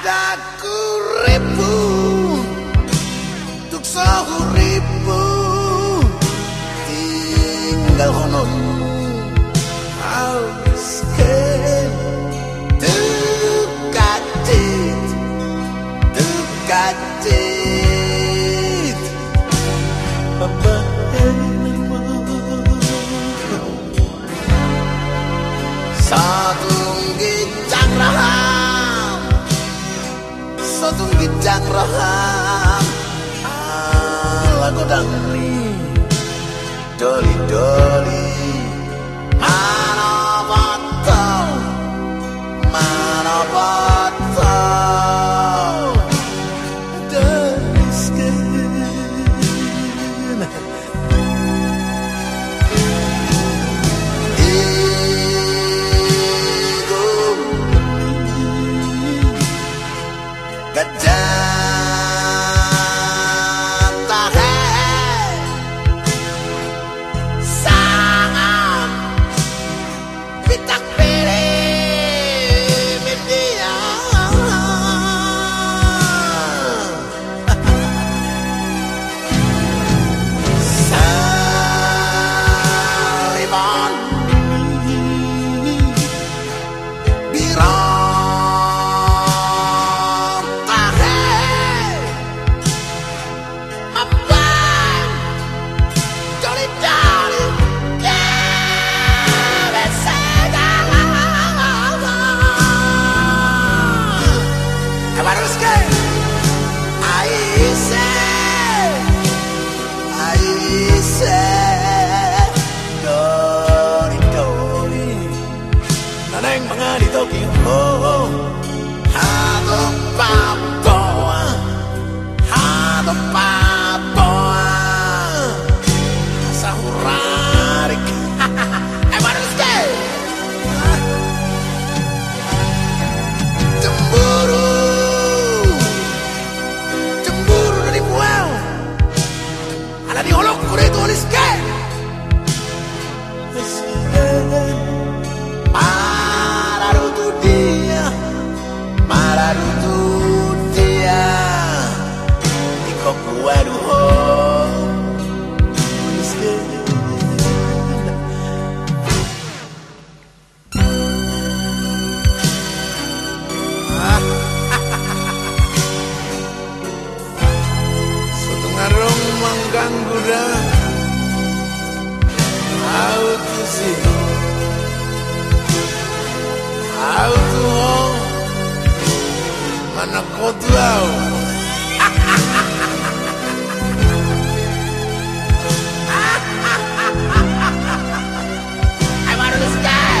padaku ribu Untuk sehuri Satu gijang raham Ala godang Doli doli Mana kau tahu I want to sky